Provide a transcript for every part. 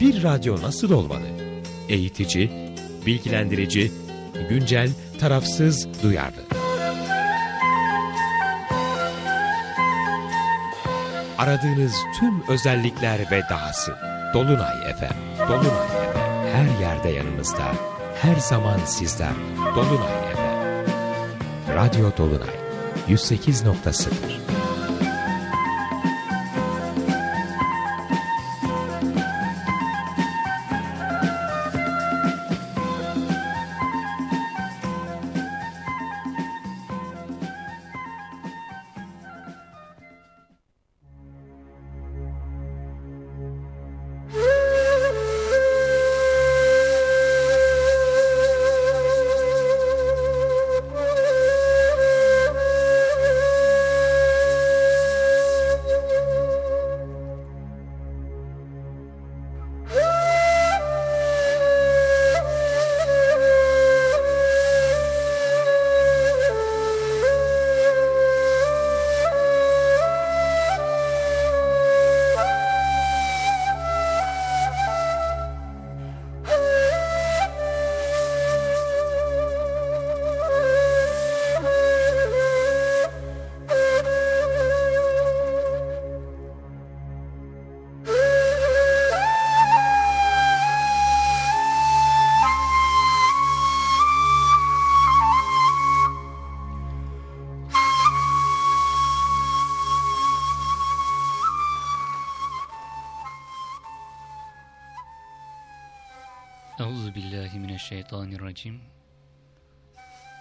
Bir radyo nasıl olmalı? Eğitici, bilgilendirici, güncel, tarafsız, duyarlı. Aradığınız tüm özellikler ve dahası. Dolunay FM. Dolunay FM. Her yerde yanınızda. Her zaman sizden. Dolunay FM. Radyo Dolunay. 108.0 الشيطان الرجيم.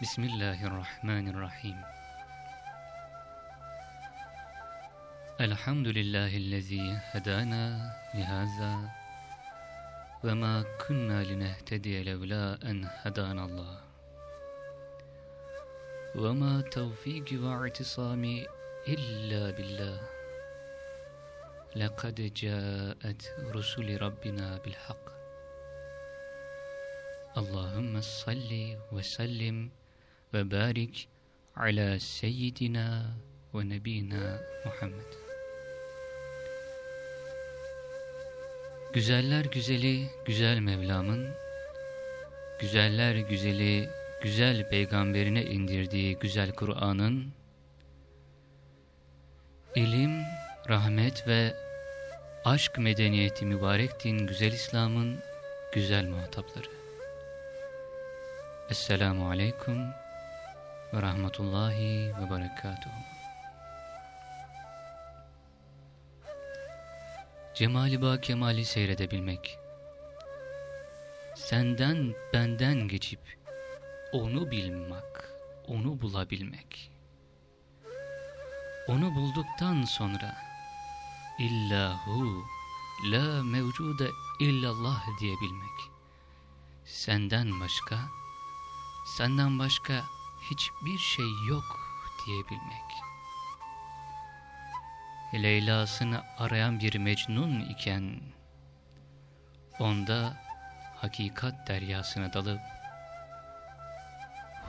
بسم الله الرحمن الرحيم. الحمد لله الذي هدانا لهذا وما كنا لنهتدي لولا أن هدانا الله. وما توفيقي واعتصامي إلا بالله. لقد جاءت رسل ربنا بالحق. Allahümme salli ve sellim ve barik ala seyyidina ve nebina Muhammed. Güzeller güzeli güzel Mevlam'ın, güzeller güzeli güzel peygamberine indirdiği güzel Kur'an'ın, ilim, rahmet ve aşk medeniyeti mübarek din güzel İslam'ın güzel muhatapları. Esselamu Aleyküm ve Rahmetullahi ve Berekatuhu. Cemali ba kemali seyredebilmek. Senden benden geçip onu bilmek, onu bulabilmek. Onu bulduktan sonra illahu la mevcude illallah diyebilmek. Senden başka senden başka hiçbir şey yok diyebilmek. Leyla'sını arayan bir Mecnun iken, onda hakikat deryasına dalıp,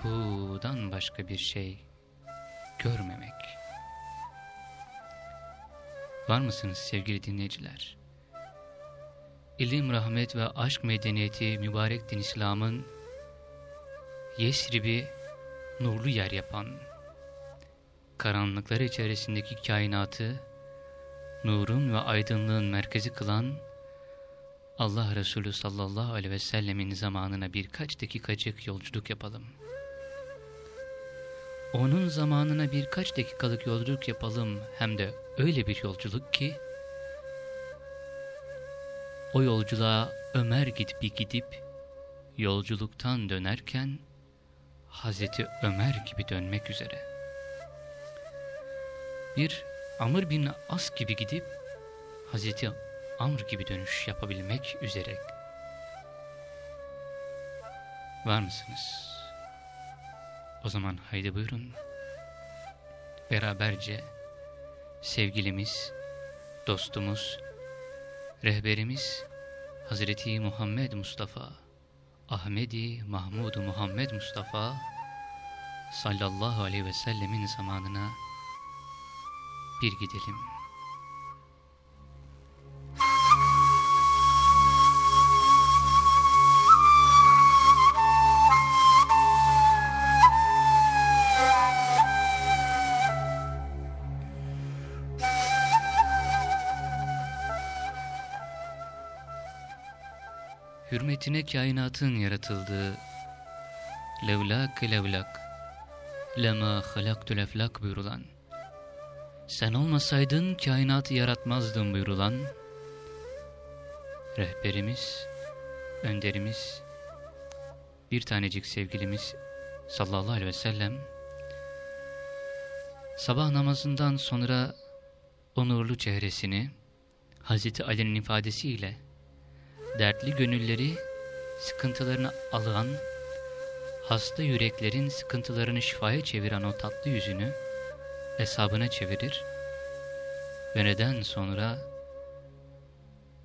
Hu'dan başka bir şey görmemek. Var mısınız sevgili dinleyiciler? İlim, rahmet ve aşk medeniyeti mübarek din İslam'ın Yesrib'i nurlu yer yapan, karanlıklar içerisindeki kainatı, nurun ve aydınlığın merkezi kılan, Allah Resulü sallallahu aleyhi ve sellemin zamanına birkaç dakikacık yolculuk yapalım. Onun zamanına birkaç dakikalık yolculuk yapalım hem de öyle bir yolculuk ki, o yolculuğa Ömer gidip gidip, yolculuktan dönerken, Hazreti Ömer gibi dönmek üzere. Bir Amr bin As gibi gidip Hazreti Amr gibi dönüş yapabilmek üzere. Var mısınız? O zaman haydi buyurun. Beraberce sevgilimiz, dostumuz, rehberimiz Hazreti Muhammed Mustafa Ahmedi Mahmud Muhammed Mustafa sallallahu aleyhi ve sellemin zamanına bir gidelim. Hürmetine kainatın yaratıldığı. Levlak levlak. Lema halaktul eflak buyurulan. Sen olmasaydın kainatı yaratmazdım buyurulan. Rehberimiz, önderimiz, bir tanecik sevgilimiz sallallahu aleyhi ve sellem. Sabah namazından sonra onurlu çehresini Hazreti Ali'nin ifadesiyle dertli gönülleri sıkıntılarını alan, hasta yüreklerin sıkıntılarını şifaya çeviren o tatlı yüzünü hesabına çevirir ve neden sonra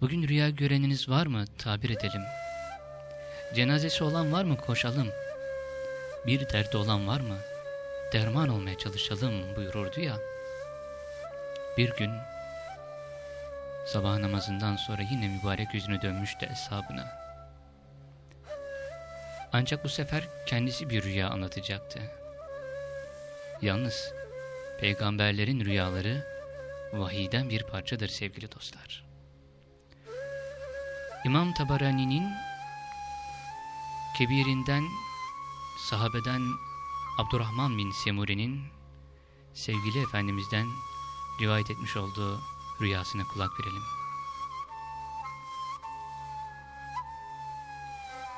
bugün rüya göreniniz var mı tabir edelim. Cenazesi olan var mı koşalım. Bir derdi olan var mı derman olmaya çalışalım buyururdu ya. Bir gün sabah namazından sonra yine mübarek yüzünü dönmüştü hesabına. Ancak bu sefer kendisi bir rüya anlatacaktı. Yalnız peygamberlerin rüyaları vahiyden bir parçadır sevgili dostlar. İmam Tabarani'nin kebirinden sahabeden Abdurrahman bin Semuri'nin sevgili Efendimiz'den rivayet etmiş olduğu rüyasına kulak verelim.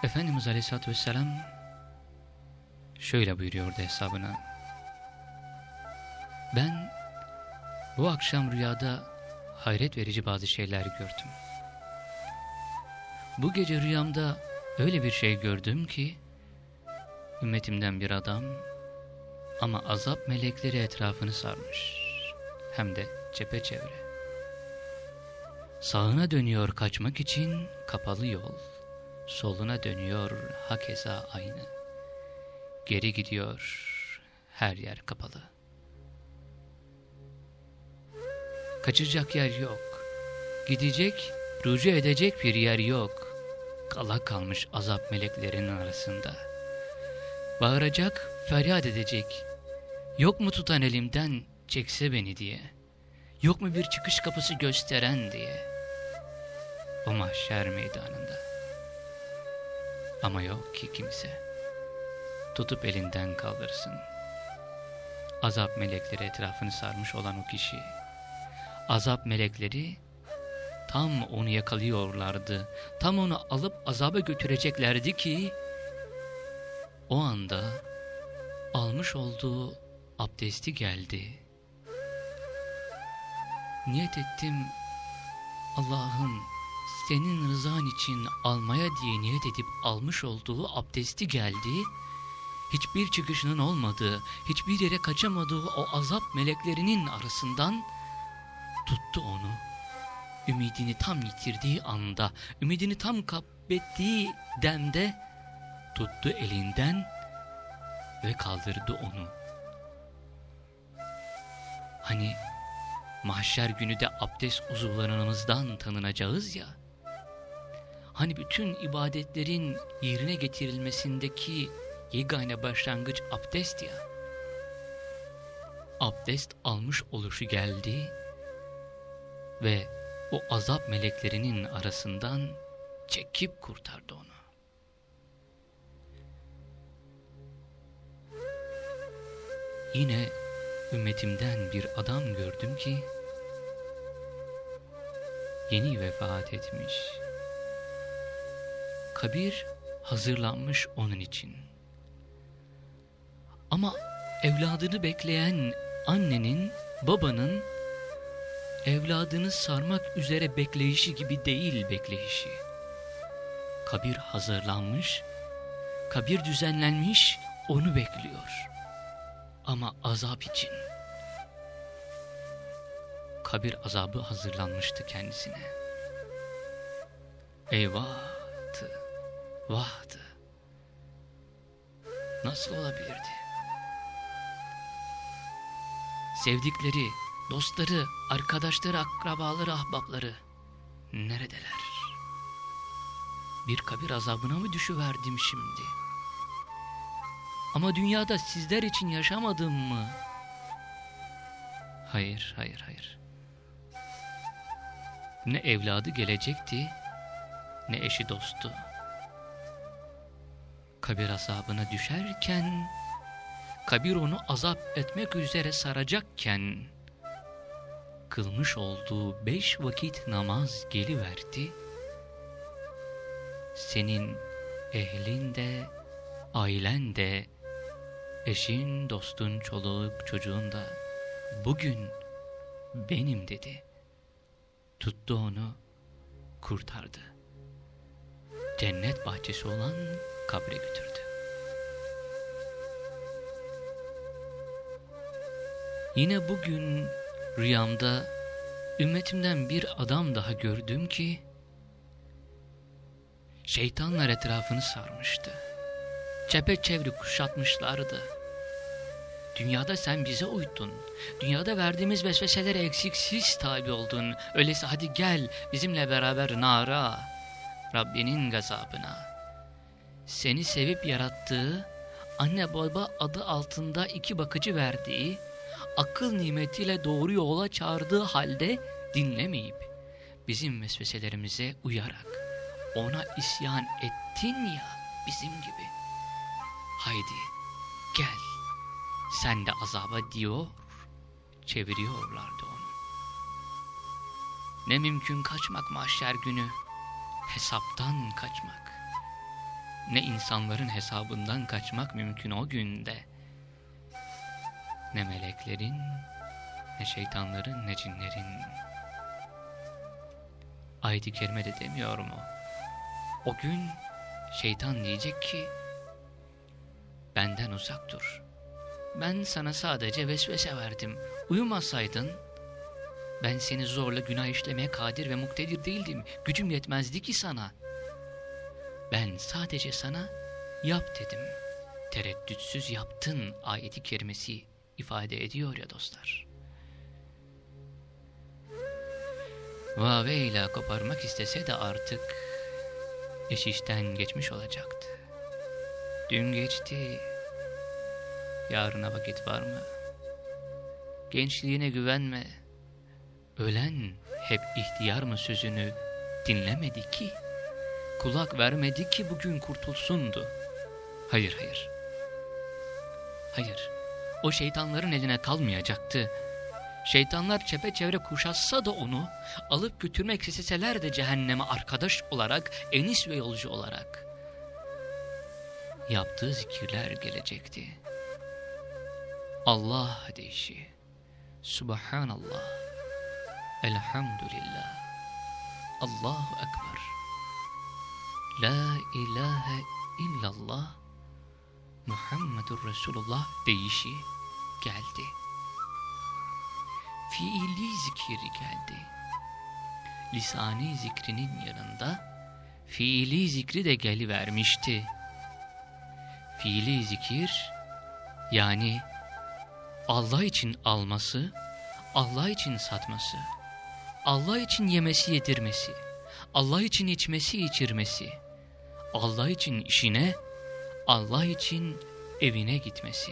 Efendimiz Aleyhisselatü Vesselam şöyle buyuruyordu hesabına. Ben bu akşam rüyada hayret verici bazı şeyler gördüm. Bu gece rüyamda öyle bir şey gördüm ki, ümmetimden bir adam ama azap melekleri etrafını sarmış. Hem de çepeçevre. Sağına dönüyor kaçmak için kapalı yol. Soluna dönüyor hakeza aynı. Geri gidiyor her yer kapalı. Kaçacak yer yok. Gidecek, rucu edecek bir yer yok. Kala kalmış azap meleklerinin arasında. Bağıracak, feryat edecek. Yok mu tutan elimden çekse beni diye. Yok mu bir çıkış kapısı gösteren diye. O mahşer meydanında. Ama yok ki kimse. Tutup elinden kaldırsın. Azap melekleri etrafını sarmış olan o kişi azap melekleri tam onu yakalıyorlardı. Tam onu alıp azaba götüreceklerdi ki o anda almış olduğu abdesti geldi. Niyet ettim Allah'ım senin rızan için almaya diye niyet edip almış olduğu abdesti geldi. Hiçbir çıkışının olmadığı, hiçbir yere kaçamadığı o azap meleklerinin arasından tuttu onu. Ümidini tam yitirdiği anda, ümidini tam kaybettiği demde tuttu elinden ve kaldırdı onu. Hani mahşer günü de abdest uzuvlarımızdan tanınacağız ya, hani bütün ibadetlerin yerine getirilmesindeki yegane başlangıç abdest ya, abdest almış oluşu geldi ve o azap meleklerinin arasından çekip kurtardı onu. Yine ümmetimden bir adam gördüm ki yeni vefat etmiş. Kabir hazırlanmış onun için. Ama evladını bekleyen annenin, babanın evladını sarmak üzere bekleyişi gibi değil bekleyişi. Kabir hazırlanmış, kabir düzenlenmiş, onu bekliyor. Ama azap için. Kabir azabı hazırlanmıştı kendisine. Eyvahtı, vahtı. Nasıl olabilirdi? Sevdikleri, Dostları, arkadaşları, akrabaları, ahbapları neredeler? Bir kabir azabına mı düşüverdim şimdi? Ama dünyada sizler için yaşamadım mı? Hayır, hayır, hayır. Ne evladı gelecekti, ne eşi dostu, kabir azabına düşerken, kabir onu azap etmek üzere saracakken, kılmış olduğu beş vakit namaz geliverdi. Senin ehlin de, ailen de, eşin, dostun, çoluk, çocuğun da bugün benim dedi. Tuttu onu, kurtardı. Cennet bahçesi olan kabre götürdü. Yine bugün rüyamda ümmetimden bir adam daha gördüm ki şeytanlar etrafını sarmıştı. Çepeçevre kuşatmışlardı. Dünyada sen bize uydun. Dünyada verdiğimiz vesveselere eksiksiz tabi oldun. Öyleyse hadi gel bizimle beraber nara, Rabbinin gazabına. Seni sevip yarattığı, anne baba adı altında iki bakıcı verdiği, akıl nimetiyle doğru yola çağırdığı halde dinlemeyip, bizim vesveselerimize uyarak, ona isyan ettin ya bizim gibi. Haydi gel sen de azaba diyor, çeviriyorlardı onu. Ne mümkün kaçmak mahşer günü, hesaptan kaçmak. Ne insanların hesabından kaçmak mümkün o günde. Ne meleklerin, ne şeytanların, ne cinlerin. Ayet-i Kerime de demiyor mu? O gün şeytan diyecek ki, benden uzak dur. Ben sana sadece vesvese verdim. Uyumasaydın, ben seni zorla günah işlemeye kadir ve muktedir değildim. Gücüm yetmezdi ki sana. Ben sadece sana yap dedim. Tereddütsüz yaptın ayeti kerimesi ifade ediyor ya dostlar. Vaveyla koparmak istese de artık işten geçmiş olacaktı. Dün geçti, Yarına vakit var mı? Gençliğine güvenme. Ölen hep ihtiyar mı sözünü dinlemedi ki. Kulak vermedi ki bugün kurtulsundu. Hayır hayır. Hayır. O şeytanların eline kalmayacaktı. Şeytanlar çepeçevre kuşatsa da onu alıp götürmek isteseler de cehenneme arkadaş olarak, enis ve yolcu olarak yaptığı zikirler gelecekti. Allah deyişi. Subhanallah. Elhamdülillah. Allahu Ekber. La ilahe illallah. Muhammedur Resulullah deyişi geldi. Fiili zikir geldi. Lisani zikrinin yanında fiili zikri de gelivermişti. Fiili zikir yani Allah için alması, Allah için satması, Allah için yemesi yedirmesi, Allah için içmesi içirmesi, Allah için işine, Allah için evine gitmesi.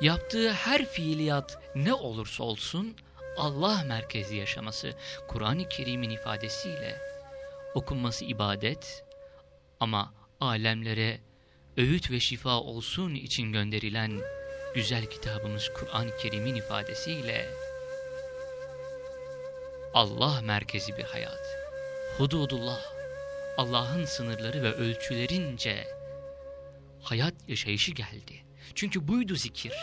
Yaptığı her fiiliyat ne olursa olsun Allah merkezi yaşaması, Kur'an-ı Kerim'in ifadesiyle okunması ibadet ama alemlere öğüt ve şifa olsun için gönderilen güzel kitabımız Kur'an-ı Kerim'in ifadesiyle Allah merkezi bir hayat, hududullah, Allah'ın sınırları ve ölçülerince hayat yaşayışı geldi. Çünkü buydu zikir.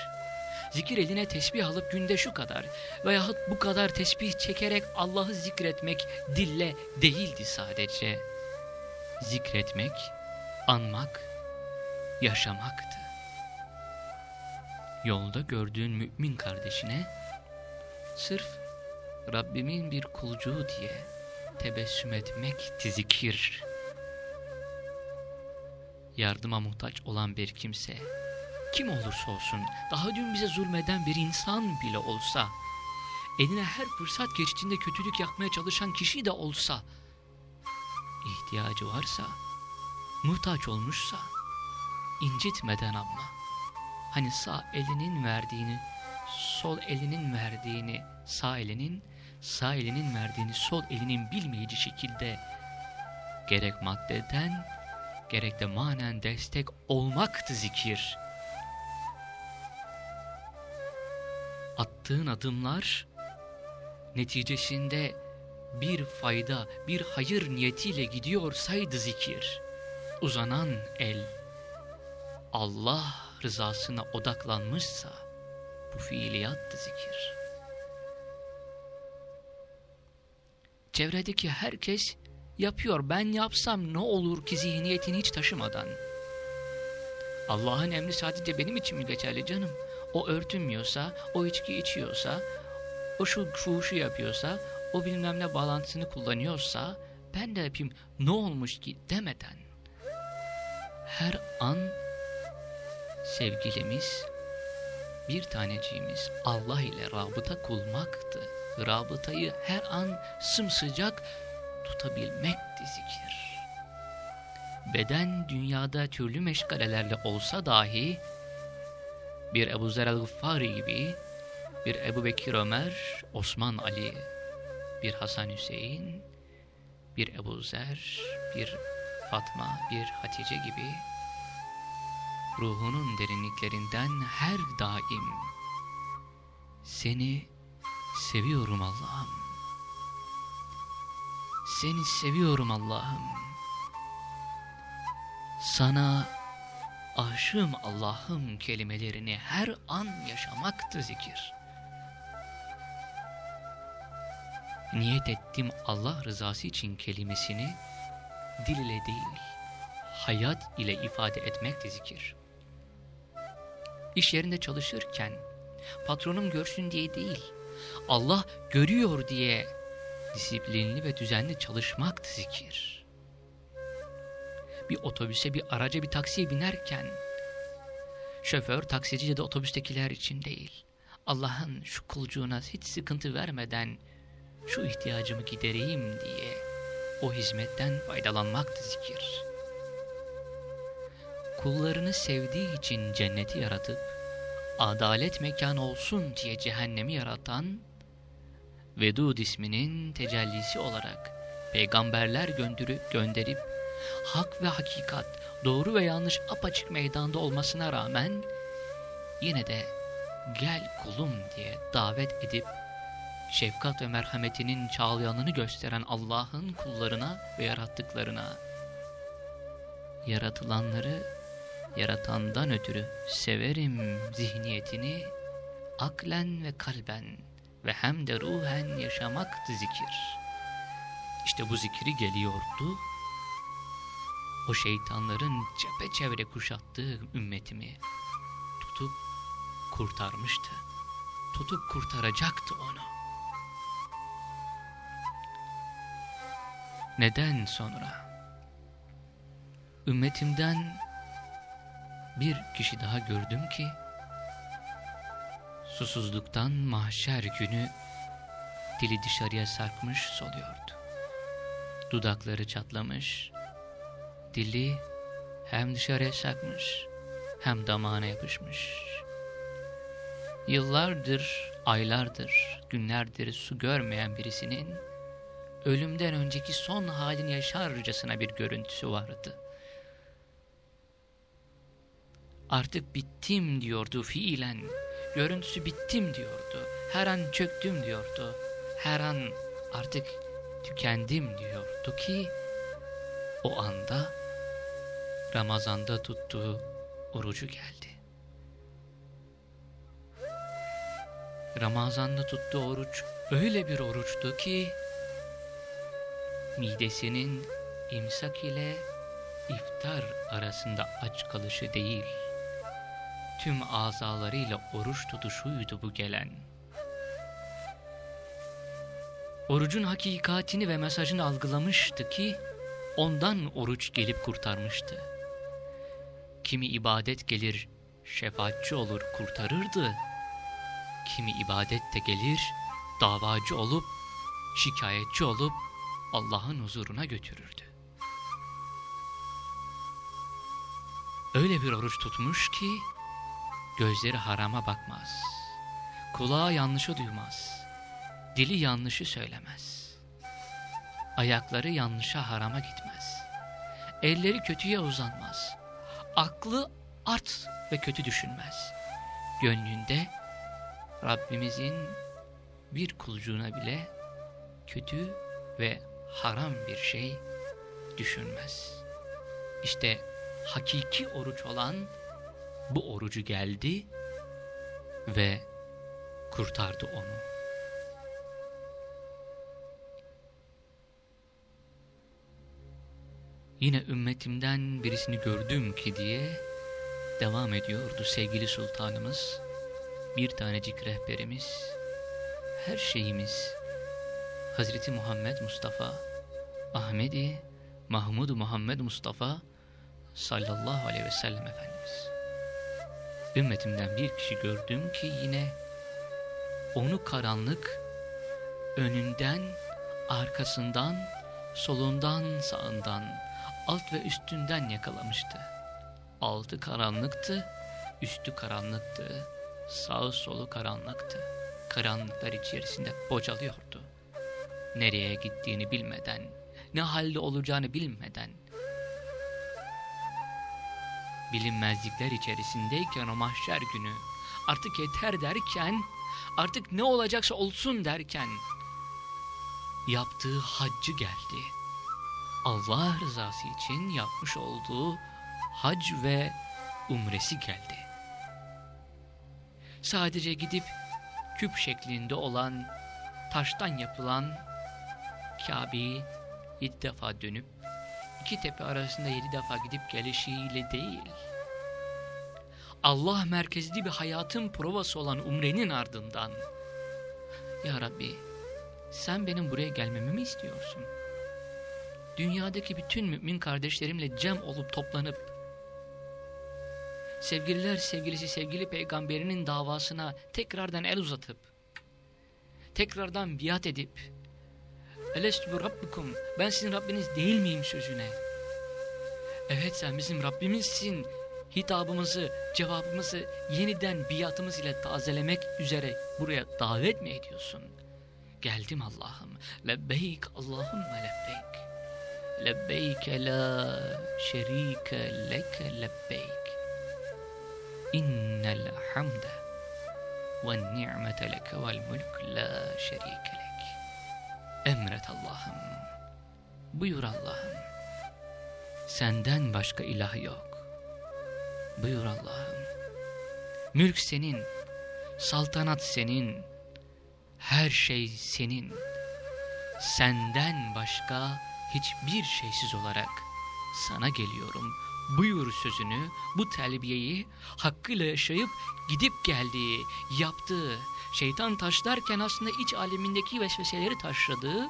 Zikir eline tesbih alıp günde şu kadar veyahut bu kadar tesbih çekerek Allah'ı zikretmek dille değildi sadece. Zikretmek, anmak, yaşamaktı yolda gördüğün mümin kardeşine sırf Rabbimin bir kulcuğu diye tebessüm etmek zikir. Yardıma muhtaç olan bir kimse, kim olursa olsun, daha dün bize zulmeden bir insan bile olsa, eline her fırsat geçtiğinde kötülük yapmaya çalışan kişi de olsa, ihtiyacı varsa, muhtaç olmuşsa, incitmeden ama, Hani sağ elinin verdiğini, sol elinin verdiğini, sağ elinin, sağ elinin verdiğini sol elinin bilmeyeceği şekilde gerek maddeden, gerek de manen destek olmaktı zikir. Attığın adımlar neticesinde bir fayda, bir hayır niyetiyle gidiyorsaydı zikir, uzanan el Allah rızasına odaklanmışsa bu fiiliyattı zikir. Çevredeki herkes yapıyor. Ben yapsam ne olur ki zihniyetini hiç taşımadan. Allah'ın emri sadece benim için mi geçerli canım? O örtünmüyorsa, o içki içiyorsa, o şu fuhuşu yapıyorsa, o bilmem ne bağlantısını kullanıyorsa, ben de yapayım ne olmuş ki demeden. Her an sevgilimiz, bir taneciğimiz Allah ile rabıta kulmaktı. Rabıtayı her an sımsıcak tutabilmekti zikir. Beden dünyada türlü meşgalelerle olsa dahi bir Ebu Zer el-Gıffari gibi bir Ebu Bekir Ömer, Osman Ali, bir Hasan Hüseyin, bir Ebu Zer, bir Fatma, bir Hatice gibi ruhunun derinliklerinden her daim seni seviyorum Allah'ım. Seni seviyorum Allah'ım. Sana aşığım Allah'ım kelimelerini her an yaşamaktı zikir. Niyet ettim Allah rızası için kelimesini dil ile değil, hayat ile ifade etmekti zikir. İş yerinde çalışırken patronum görsün diye değil, Allah görüyor diye disiplinli ve düzenli çalışmaktı zikir. Bir otobüse, bir araca, bir taksiye binerken şoför, taksici ya da otobüstekiler için değil, Allah'ın şu kulcuğuna hiç sıkıntı vermeden şu ihtiyacımı gidereyim diye o hizmetten faydalanmaktı zikir kullarını sevdiği için cenneti yaratıp, adalet mekanı olsun diye cehennemi yaratan, Vedud isminin tecellisi olarak peygamberler gönderip, gönderip hak ve hakikat, doğru ve yanlış apaçık meydanda olmasına rağmen yine de gel kulum diye davet edip şefkat ve merhametinin çağlayanını gösteren Allah'ın kullarına ve yarattıklarına yaratılanları yaratandan ötürü severim zihniyetini aklen ve kalben ve hem de ruhen yaşamaktı zikir. İşte bu zikri geliyordu. O şeytanların çepeçevre kuşattığı ümmetimi tutup kurtarmıştı. Tutup kurtaracaktı onu. Neden sonra? Ümmetimden bir kişi daha gördüm ki susuzluktan mahşer günü dili dışarıya sarkmış soluyordu. Dudakları çatlamış, dili hem dışarıya sarkmış hem damağına yapışmış. Yıllardır, aylardır, günlerdir su görmeyen birisinin ölümden önceki son halini yaşarcasına bir görüntüsü vardı artık bittim diyordu fiilen. Görüntüsü bittim diyordu. Her an çöktüm diyordu. Her an artık tükendim diyordu ki o anda Ramazan'da tuttuğu orucu geldi. Ramazan'da tuttuğu oruç öyle bir oruçtu ki midesinin imsak ile iftar arasında aç kalışı değil tüm azalarıyla oruç tutuşuydu bu gelen. Orucun hakikatini ve mesajını algılamıştı ki ondan oruç gelip kurtarmıştı. Kimi ibadet gelir şefaatçi olur kurtarırdı. Kimi ibadet de gelir davacı olup şikayetçi olup Allah'ın huzuruna götürürdü. Öyle bir oruç tutmuş ki Gözleri harama bakmaz. Kulağı yanlışı duymaz. Dili yanlışı söylemez. Ayakları yanlışa harama gitmez. Elleri kötüye uzanmaz. Aklı art ve kötü düşünmez. Gönlünde Rabbimizin bir kulcuğuna bile kötü ve haram bir şey düşünmez. İşte hakiki oruç olan bu orucu geldi ve kurtardı onu. Yine ümmetimden birisini gördüm ki diye devam ediyordu sevgili sultanımız. Bir tanecik rehberimiz, her şeyimiz Hazreti Muhammed Mustafa, Ahmedi Mahmud Muhammed Mustafa sallallahu aleyhi ve sellem Efendimiz. Ümmetimden bir kişi gördüm ki yine onu karanlık önünden, arkasından, solundan, sağından, alt ve üstünden yakalamıştı. Altı karanlıktı, üstü karanlıktı, sağı solu karanlıktı. Karanlıklar içerisinde bocalıyordu. Nereye gittiğini bilmeden, ne halde olacağını bilmeden, bilinmezlikler içerisindeyken o mahşer günü, artık yeter derken, artık ne olacaksa olsun derken, yaptığı haccı geldi. Allah rızası için yapmış olduğu hac ve umresi geldi. Sadece gidip küp şeklinde olan, taştan yapılan Kabe'yi yedi defa dönüp, iki tepe arasında yedi defa gidip gelişiyle değil, Allah merkezli bir hayatın provası olan umrenin ardından, Ya Rabbi, sen benim buraya gelmemi mi istiyorsun? Dünyadaki bütün mümin kardeşlerimle cem olup toplanıp, sevgililer sevgilisi sevgili peygamberinin davasına tekrardan el uzatıp, tekrardan biat edip, Elestü bu Rabbikum, ben sizin Rabbiniz değil miyim sözüne? Evet sen bizim Rabbimizsin, hitabımızı, cevabımızı yeniden biatımız ile tazelemek üzere buraya davet mi ediyorsun? Geldim Allah'ım. Lebbeyk Allahümme lebbeyk. Lebbeyke la şerike leke lebbeyk. İnnel hamde ve ni'mete leke vel mulk la şerike. Emret Allah'ım. Buyur Allah'ım. Senden başka ilah yok. Buyur Allah'ım. Mülk senin, saltanat senin, her şey senin. Senden başka hiçbir şeysiz olarak sana geliyorum. Buyur sözünü, bu telbiyeyi hakkıyla yaşayıp gidip geldiği, yaptığı, şeytan taşlarken aslında iç alemindeki vesveseleri taşladığı,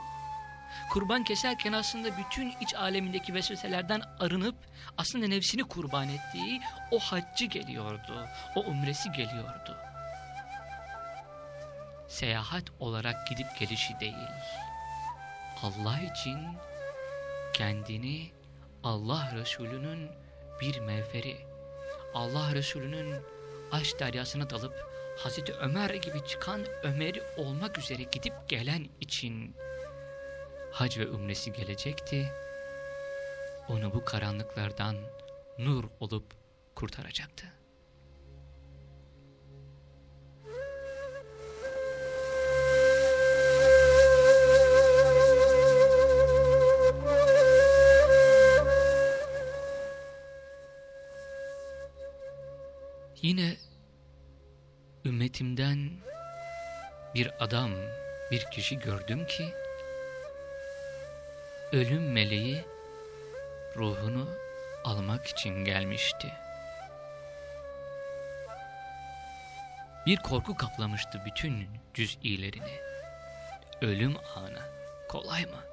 kurban keserken aslında bütün iç alemindeki vesveselerden arınıp aslında nefsini kurban ettiği o haccı geliyordu, o umresi geliyordu. Seyahat olarak gidip gelişi değil, Allah için kendini Allah Resulü'nün bir mevferi, Allah Resulü'nün aşk deryasına dalıp Hazreti Ömer gibi çıkan Ömer'i olmak üzere gidip gelen için hac ve umresi gelecekti. Onu bu karanlıklardan nur olup kurtaracaktı. Yine ümmetimden bir adam, bir kişi gördüm ki ölüm meleği ruhunu almak için gelmişti. Bir korku kaplamıştı bütün cüz'ilerini. Ölüm anı kolay mı?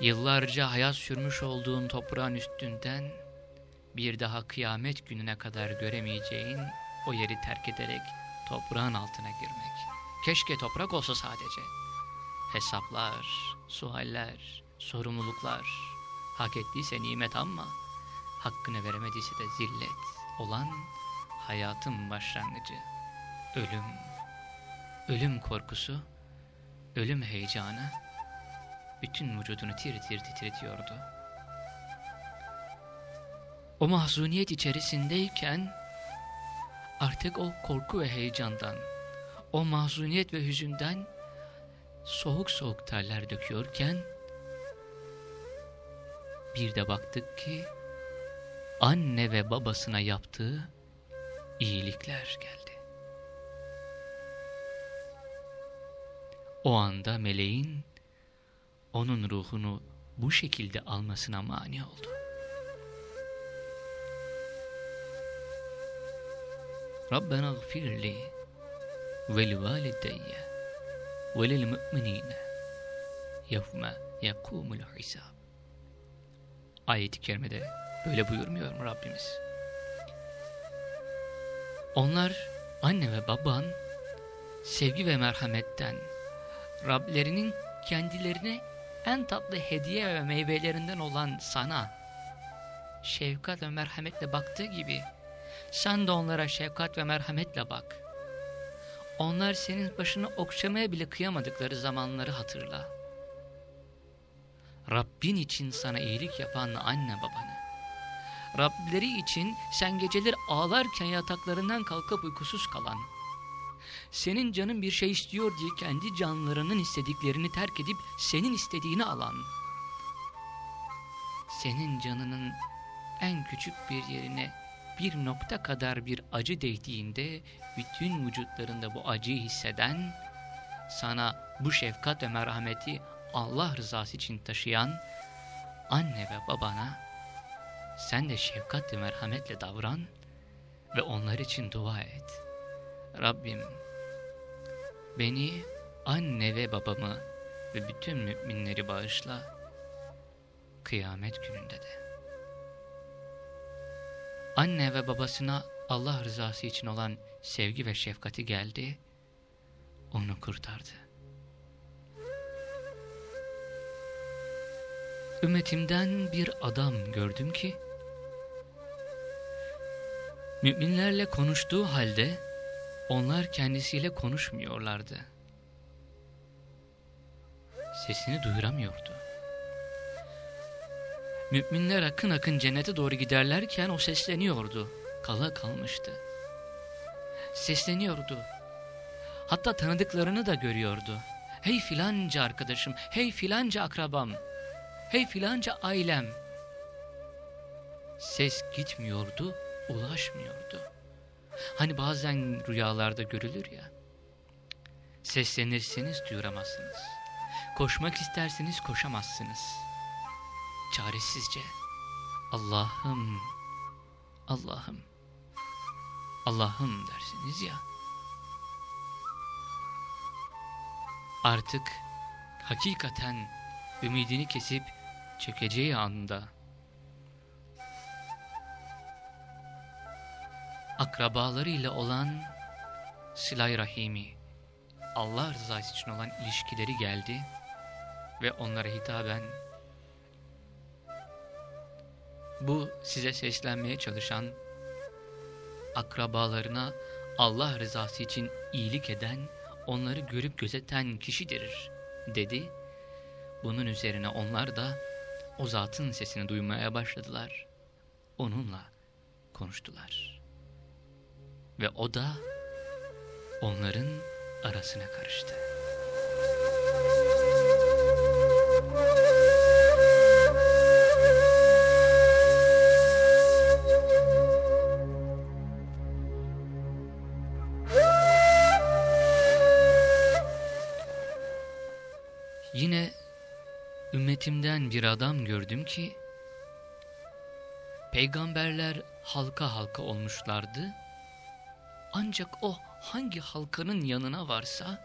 Yıllarca hayat sürmüş olduğun toprağın üstünden bir daha kıyamet gününe kadar göremeyeceğin o yeri terk ederek toprağın altına girmek. Keşke toprak olsa sadece. Hesaplar, sualler, sorumluluklar, hak ettiyse nimet ama hakkını veremediyse de zillet olan hayatın başlangıcı. Ölüm, ölüm korkusu, ölüm heyecanı, bütün vücudunu tir tir titretiyordu. O mahzuniyet içerisindeyken artık o korku ve heyecandan, o mahzuniyet ve hüzünden soğuk soğuk terler döküyorken bir de baktık ki anne ve babasına yaptığı iyilikler geldi. O anda meleğin onun ruhunu bu şekilde almasına mani oldu. Rabbena gfirli ve li valideyye ve lil mu'minine yevme yekumul hisab. Ayet-i kerimede böyle buyurmuyor mu Rabbimiz? Onlar anne ve baban sevgi ve merhametten Rablerinin kendilerine en tatlı hediye ve meyvelerinden olan sana şefkat ve merhametle baktığı gibi sen de onlara şefkat ve merhametle bak. Onlar senin başını okşamaya bile kıyamadıkları zamanları hatırla. Rabbin için sana iyilik yapan anne babanı. Rableri için sen geceler ağlarken yataklarından kalkıp uykusuz kalan, senin canın bir şey istiyor diye kendi canlarının istediklerini terk edip senin istediğini alan, senin canının en küçük bir yerine bir nokta kadar bir acı değdiğinde bütün vücutlarında bu acıyı hisseden, sana bu şefkat ve merhameti Allah rızası için taşıyan anne ve babana sen de şefkat ve merhametle davran ve onlar için dua et. Rabbim beni, anne ve babamı ve bütün müminleri bağışla kıyamet gününde de. Anne ve babasına Allah rızası için olan sevgi ve şefkati geldi, onu kurtardı. Ümmetimden bir adam gördüm ki, müminlerle konuştuğu halde, onlar kendisiyle konuşmuyorlardı. Sesini duyuramıyordu. Müminler akın akın cennete doğru giderlerken o sesleniyordu. Kala kalmıştı. Sesleniyordu. Hatta tanıdıklarını da görüyordu. Hey filanca arkadaşım, hey filanca akrabam, hey filanca ailem. Ses gitmiyordu, ulaşmıyordu. Hani bazen rüyalarda görülür ya. Seslenirseniz duyuramazsınız. Koşmak isterseniz koşamazsınız. Çaresizce Allah'ım, Allah'ım, Allah'ım dersiniz ya. Artık hakikaten ümidini kesip çökeceği anda akrabalarıyla olan silay rahimi, Allah rızası için olan ilişkileri geldi ve onlara hitaben bu size seslenmeye çalışan akrabalarına Allah rızası için iyilik eden, onları görüp gözeten kişidir dedi. Bunun üzerine onlar da o zatın sesini duymaya başladılar. Onunla konuştular. Ve o da onların arasına karıştı. Ümmetimden bir adam gördüm ki peygamberler halka halka olmuşlardı. Ancak o hangi halkanın yanına varsa,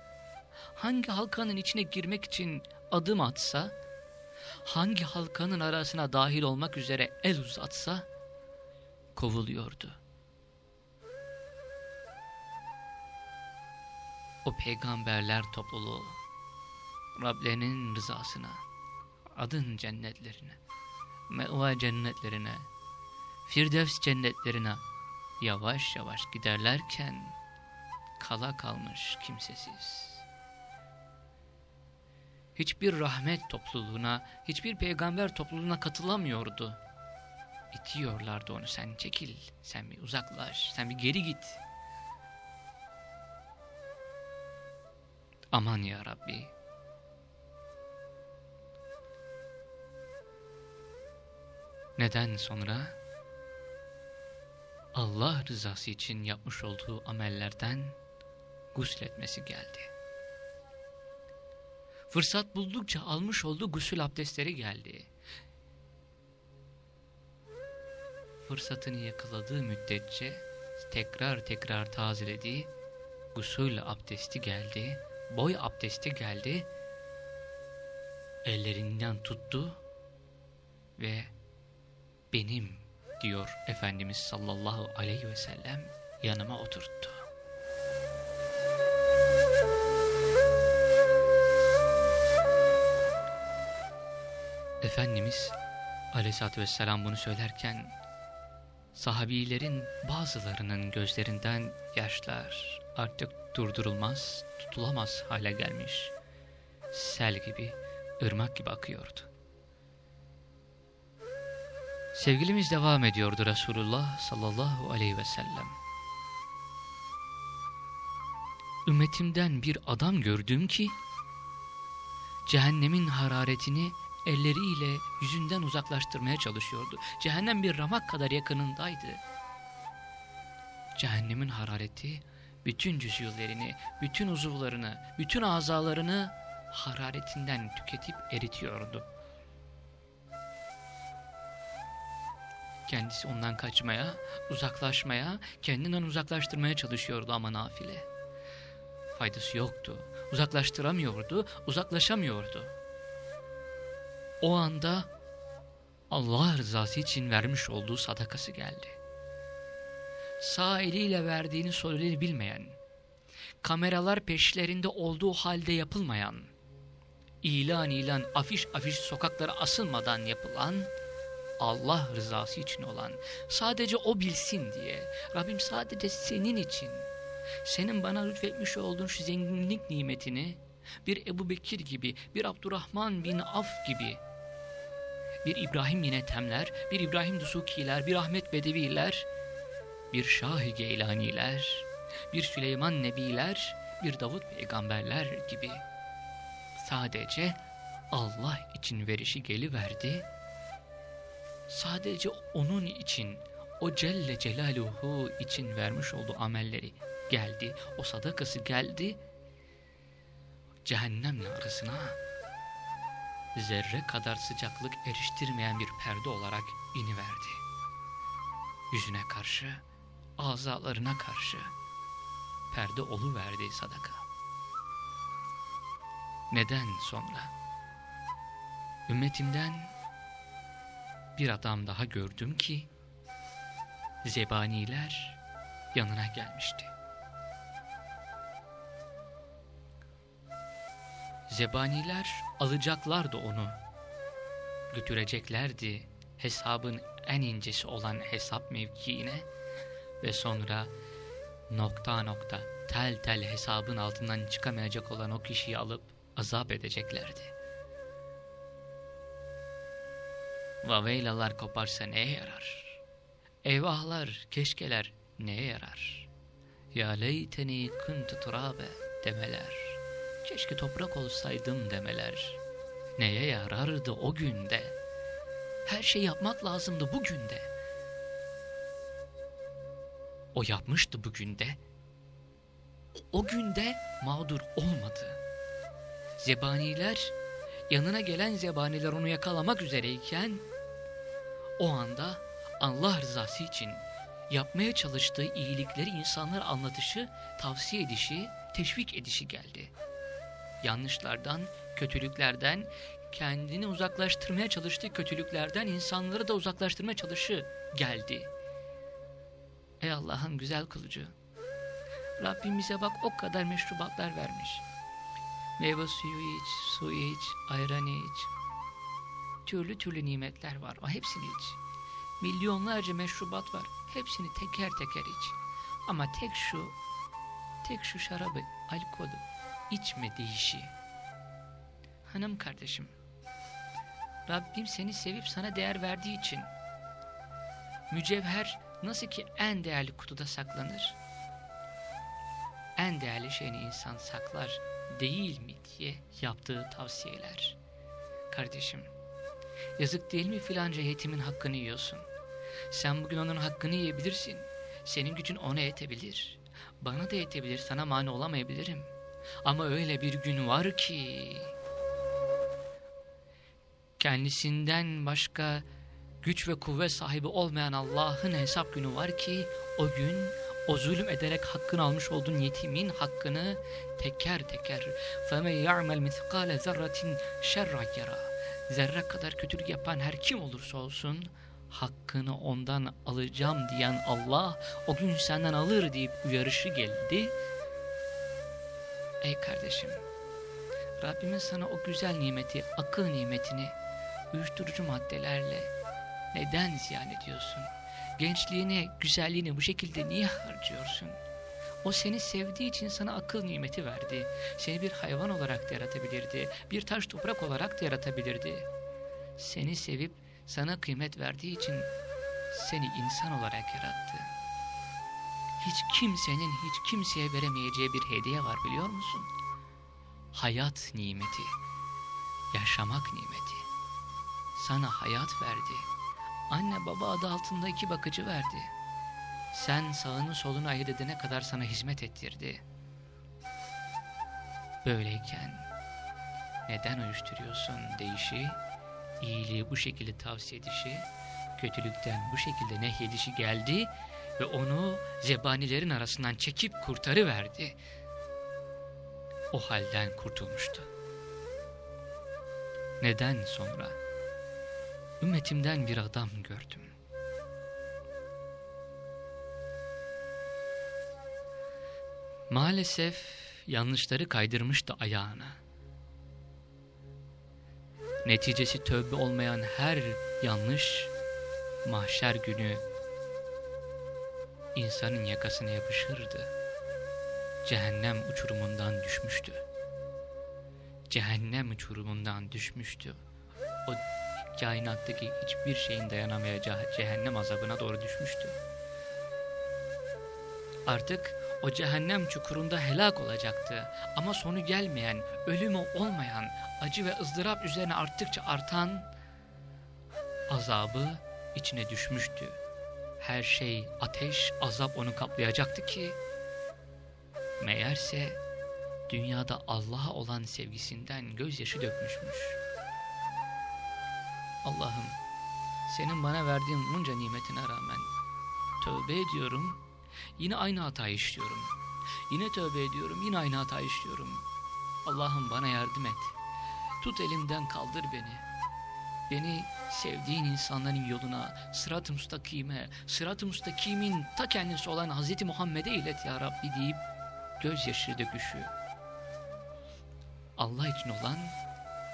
hangi halkanın içine girmek için adım atsa, hangi halkanın arasına dahil olmak üzere el uzatsa, kovuluyordu. O peygamberler topluluğu, Rablerinin rızasına, adın cennetlerine, meva cennetlerine, firdevs cennetlerine yavaş yavaş giderlerken kala kalmış kimsesiz. hiçbir rahmet topluluğuna, hiçbir peygamber topluluğuna katılamıyordu. İtiyorlardı onu. Sen çekil, sen bir uzaklaş, sen bir geri git. Aman ya Rabbi. Neden sonra? Allah rızası için yapmış olduğu amellerden gusletmesi geldi. Fırsat buldukça almış olduğu gusül abdestleri geldi. Fırsatını yakaladığı müddetçe tekrar tekrar tazelediği gusül abdesti geldi, boy abdesti geldi, ellerinden tuttu ve benim diyor Efendimiz sallallahu aleyhi ve sellem yanıma oturttu. Efendimiz aleyhissalatü vesselam bunu söylerken sahabilerin bazılarının gözlerinden yaşlar artık durdurulmaz, tutulamaz hale gelmiş. Sel gibi, ırmak gibi akıyordu. Sevgilimiz devam ediyordu Resulullah sallallahu aleyhi ve sellem. Ümmetimden bir adam gördüm ki, cehennemin hararetini elleriyle yüzünden uzaklaştırmaya çalışıyordu. Cehennem bir ramak kadar yakınındaydı. Cehennemin harareti bütün cüzülerini, bütün uzuvlarını, bütün azalarını hararetinden tüketip eritiyordu. Kendisi ondan kaçmaya, uzaklaşmaya, kendinden uzaklaştırmaya çalışıyordu ama nafile. Faydası yoktu. Uzaklaştıramıyordu, uzaklaşamıyordu. O anda Allah rızası için vermiş olduğu sadakası geldi. Sağ eliyle verdiğini sol bilmeyen, kameralar peşlerinde olduğu halde yapılmayan, ilan ilan afiş afiş sokaklara asılmadan yapılan, Allah rızası için olan, sadece O bilsin diye, Rabbim sadece senin için, senin bana lütfetmiş olduğun şu zenginlik nimetini, bir Ebu Bekir gibi, bir Abdurrahman bin Af gibi, bir İbrahim Yinetemler, bir İbrahim Dusukiler, bir Ahmet Bedeviler, bir Şah-ı Geylaniler, bir Süleyman Nebiler, bir Davut Peygamberler gibi sadece Allah için verişi geliverdi sadece onun için, o Celle Celaluhu için vermiş olduğu amelleri geldi, o sadakası geldi, cehennemle arasına zerre kadar sıcaklık eriştirmeyen bir perde olarak iniverdi. Yüzüne karşı, azalarına karşı perde oluverdi sadaka. Neden sonra? Ümmetimden bir adam daha gördüm ki zebaniler yanına gelmişti. Zebaniler alacaklardı onu. Götüreceklerdi hesabın en incesi olan hesap mevkiine ve sonra nokta nokta tel tel hesabın altından çıkamayacak olan o kişiyi alıp azap edeceklerdi. Vaveylalar koparsa neye yarar? Eyvahlar, keşkeler neye yarar? Ya leyteni kuntu turabe demeler. Keşke toprak olsaydım demeler. Neye yarardı o günde? Her şey yapmak lazımdı bugün de. O yapmıştı bugün de. O günde mağdur olmadı. Zebaniler, yanına gelen zebaniler onu yakalamak üzereyken o anda Allah rızası için yapmaya çalıştığı iyilikleri insanlara anlatışı, tavsiye edişi, teşvik edişi geldi. Yanlışlardan, kötülüklerden, kendini uzaklaştırmaya çalıştığı kötülüklerden insanları da uzaklaştırmaya çalışı geldi. Ey Allah'ın güzel kılıcı! Rabbim bize bak o kadar meşrubatlar vermiş. Meyve suyu iç, su iç, ayran iç, türlü türlü nimetler var. O hepsini iç. Milyonlarca meşrubat var. Hepsini teker teker iç. Ama tek şu, tek şu şarabı, alkolü içme deyişi. Hanım kardeşim, Rabbim seni sevip sana değer verdiği için mücevher nasıl ki en değerli kutuda saklanır? En değerli şeyini insan saklar değil mi diye yaptığı tavsiyeler. Kardeşim, yazık değil mi filanca yetimin hakkını yiyorsun? Sen bugün onun hakkını yiyebilirsin. Senin gücün ona yetebilir. Bana da yetebilir, sana mani olamayabilirim. Ama öyle bir gün var ki... Kendisinden başka güç ve kuvvet sahibi olmayan Allah'ın hesap günü var ki o gün o zulüm ederek hakkını almış olduğun yetimin hakkını teker teker فَمَنْ يَعْمَلْ مِثْقَالَ ذَرَّةٍ شَرًّا يَرَى Zerre kadar kötülük yapan her kim olursa olsun hakkını ondan alacağım diyen Allah o gün senden alır deyip uyarışı geldi. Ey kardeşim Rabbimin sana o güzel nimeti, akıl nimetini uyuşturucu maddelerle neden ziyan ediyorsun? Gençliğini, güzelliğini bu şekilde niye harcıyorsun? O seni sevdiği için sana akıl nimeti verdi. Seni bir hayvan olarak da yaratabilirdi. Bir taş toprak olarak da yaratabilirdi. Seni sevip sana kıymet verdiği için seni insan olarak yarattı. Hiç kimsenin hiç kimseye veremeyeceği bir hediye var biliyor musun? Hayat nimeti, yaşamak nimeti. Sana hayat verdi. Anne baba adı altında iki bakıcı verdi. Sen sağını solunu ayırt edene kadar sana hizmet ettirdi. Böyleyken neden uyuşturuyorsun deyişi, iyiliği bu şekilde tavsiye edişi, kötülükten bu şekilde nehyedişi geldi ve onu zebanilerin arasından çekip kurtarıverdi. O halden kurtulmuştu. Neden sonra? Ümmetimden bir adam gördüm. Maalesef yanlışları kaydırmıştı ayağına. Neticesi tövbe olmayan her yanlış mahşer günü insanın yakasına yapışırdı. Cehennem uçurumundan düşmüştü. Cehennem uçurumundan düşmüştü. O kainattaki hiçbir şeyin dayanamayacağı cehennem azabına doğru düşmüştü. Artık o cehennem çukurunda helak olacaktı. Ama sonu gelmeyen, ölümü olmayan, acı ve ızdırap üzerine arttıkça artan azabı içine düşmüştü. Her şey ateş, azap onu kaplayacaktı ki meğerse dünyada Allah'a olan sevgisinden gözyaşı dökmüşmüş. Allah'ım senin bana verdiğin bunca nimetine rağmen tövbe ediyorum Yine aynı hatayı işliyorum. Yine tövbe ediyorum, yine aynı hatayı işliyorum. Allah'ım bana yardım et. Tut elimden kaldır beni. Beni sevdiğin insanların yoluna, sırat-ı müstakime, sırat-ı müstakimin ta kendisi olan Hz. Muhammed'e ilet ya Rabbi deyip gözyaşı döküşü. Allah için olan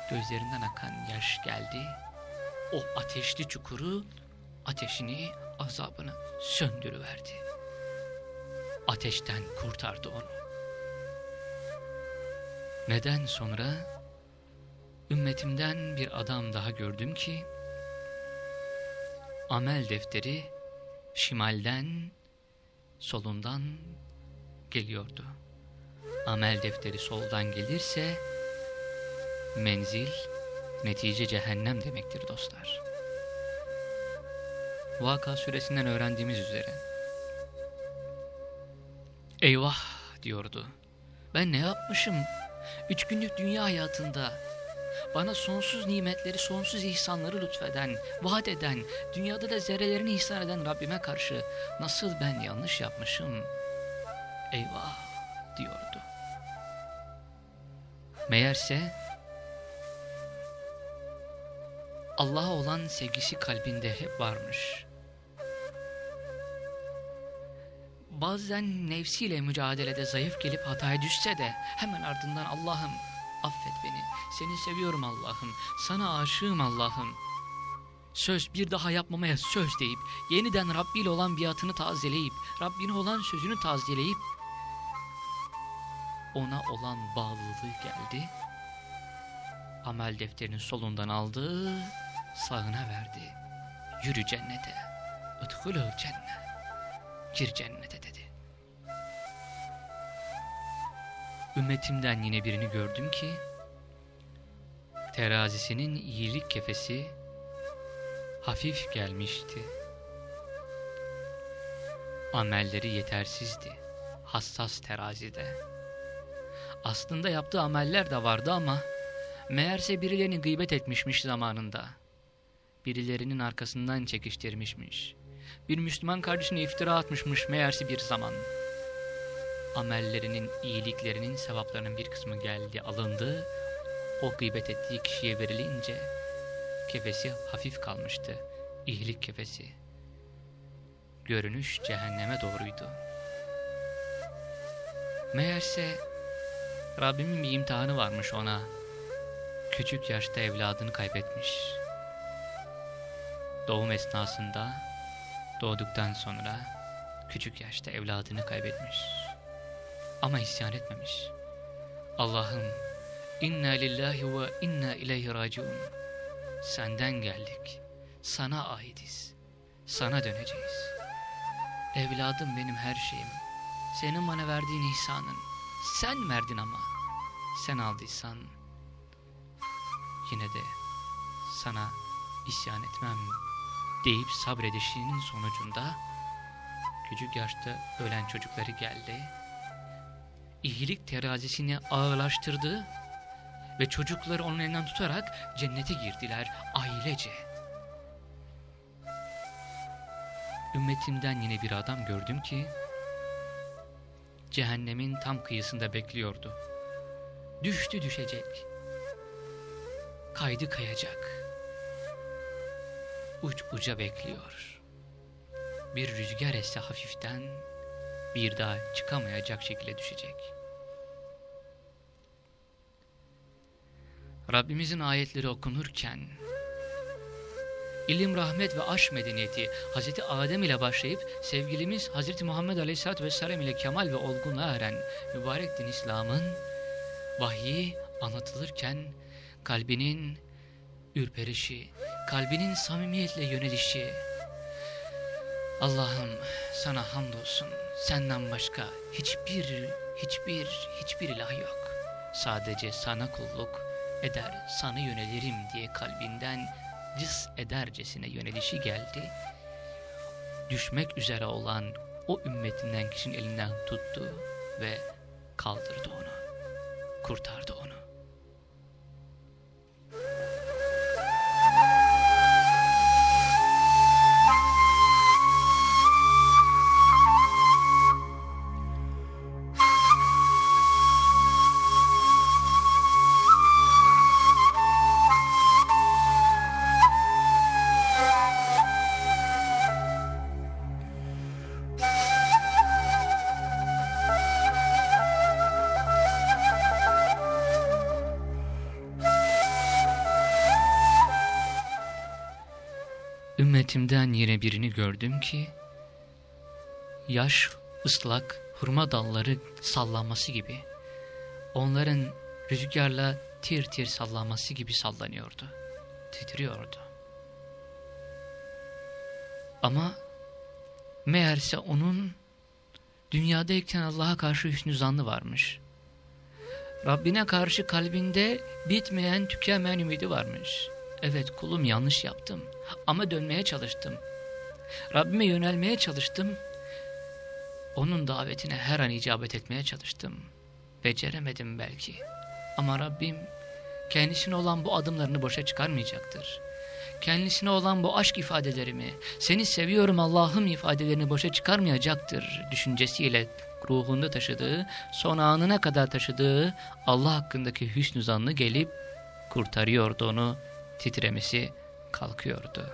gözlerinden akan yaş geldi. O ateşli çukuru, ateşini, azabını söndürüverdi ateşten kurtardı onu. Neden sonra ümmetimden bir adam daha gördüm ki amel defteri şimalden solundan geliyordu. Amel defteri soldan gelirse menzil netice cehennem demektir dostlar. Vaka suresinden öğrendiğimiz üzere Eyvah diyordu. Ben ne yapmışım? Üç günlük dünya hayatında bana sonsuz nimetleri, sonsuz ihsanları lütfeden, vaat eden, dünyada da zerrelerini ihsan eden Rabbime karşı nasıl ben yanlış yapmışım? Eyvah diyordu. Meğerse Allah'a olan sevgisi kalbinde hep varmış. Bazen nefsiyle mücadelede zayıf gelip hataya düşse de hemen ardından Allah'ım affet beni, seni seviyorum Allah'ım, sana aşığım Allah'ım. Söz bir daha yapmamaya söz deyip, yeniden Rabbi ile olan biatını tazeleyip, Rabbine olan sözünü tazeleyip, ona olan bağlılığı geldi. amel defterinin solundan aldı, sağına verdi. Yürü cennete, ıtkulu cennet, gir cennete dedi. Ümmetimden yine birini gördüm ki, terazisinin iyilik kefesi hafif gelmişti. Amelleri yetersizdi, hassas terazide. Aslında yaptığı ameller de vardı ama meğerse birilerini gıybet etmişmiş zamanında. Birilerinin arkasından çekiştirmişmiş. Bir Müslüman kardeşine iftira atmışmış meğerse bir zaman. Amellerinin, iyiliklerinin, sevaplarının bir kısmı geldi, alındı. O gıybet ettiği kişiye verilince kefesi hafif kalmıştı. İyilik kefesi. Görünüş cehenneme doğruydu. Meğerse Rabbimin bir imtihanı varmış ona. Küçük yaşta evladını kaybetmiş. Doğum esnasında, doğduktan sonra küçük yaşta evladını kaybetmiş. Ama isyan etmemiş. Allah'ım, inna lillahi ve inna ileyhi raciun. Senden geldik, sana aitiz, sana döneceğiz. Evladım benim her şeyim, senin bana verdiğin ihsanın, sen verdin ama, sen aldıysan, yine de sana isyan etmem deyip sabredişinin sonucunda, küçük yaşta ölen çocukları geldi, iyilik terazisini ağırlaştırdı ve çocukları onun elinden tutarak cennete girdiler ailece. Ümmetimden yine bir adam gördüm ki cehennemin tam kıyısında bekliyordu. Düştü düşecek. Kaydı kayacak. Uç uca bekliyor. Bir rüzgar esse hafiften bir daha çıkamayacak şekilde düşecek. Rabbimizin ayetleri okunurken ilim, rahmet ve aşk medeniyeti Hz. Adem ile başlayıp sevgilimiz Hz. Muhammed Aleyhisselatü Vesselam ile kemal ve olgunluğa eren mübarek din İslam'ın vahyi anlatılırken kalbinin ürperişi, kalbinin samimiyetle yönelişi Allah'ım sana hamdolsun senden başka hiçbir hiçbir hiçbir ilah yok. Sadece sana kulluk eder, sana yönelirim diye kalbinden cız edercesine yönelişi geldi. Düşmek üzere olan o ümmetinden kişinin elinden tuttu ve kaldırdı onu, kurtardı onu. Ümmetimden yine birini gördüm ki, yaş, ıslak, hurma dalları sallanması gibi, onların rüzgarla tir tir sallanması gibi sallanıyordu, titriyordu. Ama meğerse onun dünyadayken Allah'a karşı hüsnü zannı varmış. Rabbine karşı kalbinde bitmeyen, tükenmeyen ümidi varmış. Evet kulum yanlış yaptım ama dönmeye çalıştım. Rabbime yönelmeye çalıştım. Onun davetine her an icabet etmeye çalıştım. Beceremedim belki. Ama Rabbim kendisine olan bu adımlarını boşa çıkarmayacaktır. Kendisine olan bu aşk ifadelerimi, seni seviyorum Allah'ım ifadelerini boşa çıkarmayacaktır düşüncesiyle ruhunda taşıdığı, son anına kadar taşıdığı Allah hakkındaki hüsnü zannı gelip kurtarıyordu onu, titremesi kalkıyordu.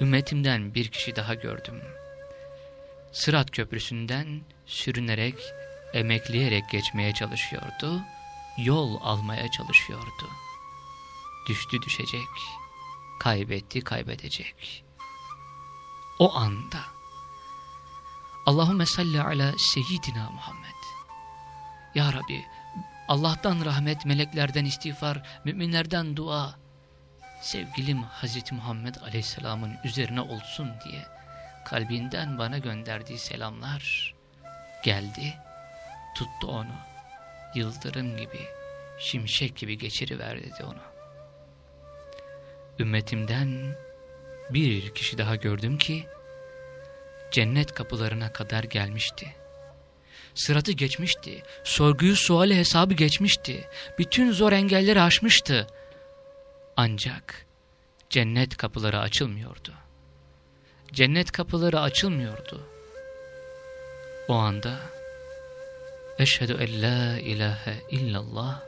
Ümmetimden bir kişi daha gördüm. Sırat köprüsünden sürünerek, emekleyerek geçmeye çalışıyordu, yol almaya çalışıyordu. Düştü düşecek, kaybetti kaybedecek. O anda, Allahümme salli ala seyyidina Muhammed. Ya Rabbi, Allah'tan rahmet, meleklerden istiğfar, müminlerden dua, sevgilim Hazreti Muhammed Aleyhisselam'ın üzerine olsun diye kalbinden bana gönderdiği selamlar geldi, tuttu onu. Yıldırım gibi, şimşek gibi geçiriverdi onu. Ümmetimden bir kişi daha gördüm ki cennet kapılarına kadar gelmişti. Sıratı geçmişti, sorguyu suali hesabı geçmişti, bütün zor engelleri aşmıştı. Ancak cennet kapıları açılmıyordu. Cennet kapıları açılmıyordu. O anda Eşhedü en la ilahe illallah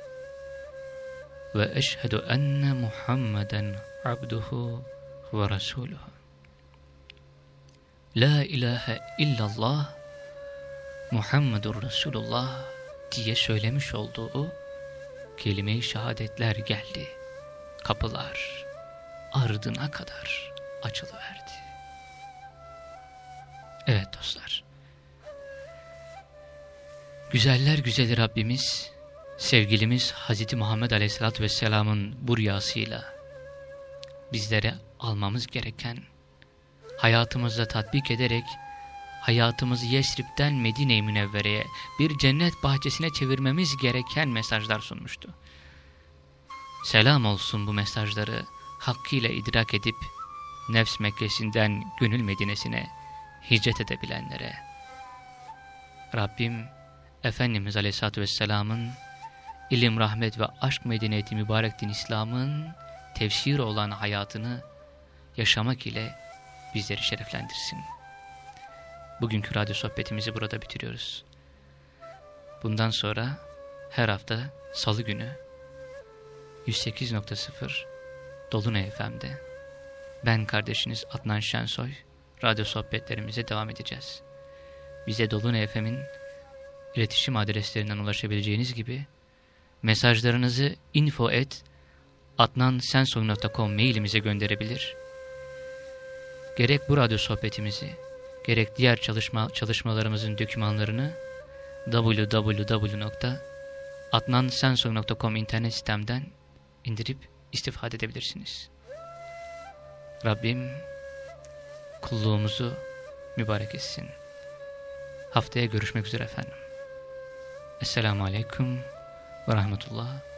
ve eşhedü enne Muhammeden abduhu ve resuluhu. La ilahe illallah Muhammedur Resulullah diye söylemiş olduğu kelime-i şehadetler geldi. Kapılar ardına kadar açılıverdi. Evet dostlar. Güzeller güzeli Rabbimiz, sevgilimiz Hz. Muhammed Aleyhisselatü Vesselam'ın bu rüyasıyla bizlere almamız gereken, hayatımızda tatbik ederek hayatımızı Yesrib'den Medine-i Münevvere'ye bir cennet bahçesine çevirmemiz gereken mesajlar sunmuştu. Selam olsun bu mesajları hakkıyla idrak edip nefs Mekkesi'nden gönül Medine'sine hicret edebilenlere. Rabbim Efendimiz Aleyhisselatü Vesselam'ın ilim, rahmet ve aşk medeniyeti mübarek din İslam'ın tefsiri olan hayatını yaşamak ile bizleri şereflendirsin. Bugünkü radyo sohbetimizi burada bitiriyoruz. Bundan sonra her hafta salı günü 108.0 Dolunay FM'de ben kardeşiniz Adnan Şensoy radyo sohbetlerimize devam edeceğiz. Bize Dolunay FM'in iletişim adreslerinden ulaşabileceğiniz gibi mesajlarınızı info et adnansensoy.com mailimize gönderebilir. Gerek bu radyo sohbetimizi gerek diğer çalışma, çalışmalarımızın dokümanlarını www.adnansensoy.com internet sistemden indirip istifade edebilirsiniz. Rabbim kulluğumuzu mübarek etsin. Haftaya görüşmek üzere efendim. Esselamu Aleyküm ve Rahmetullah.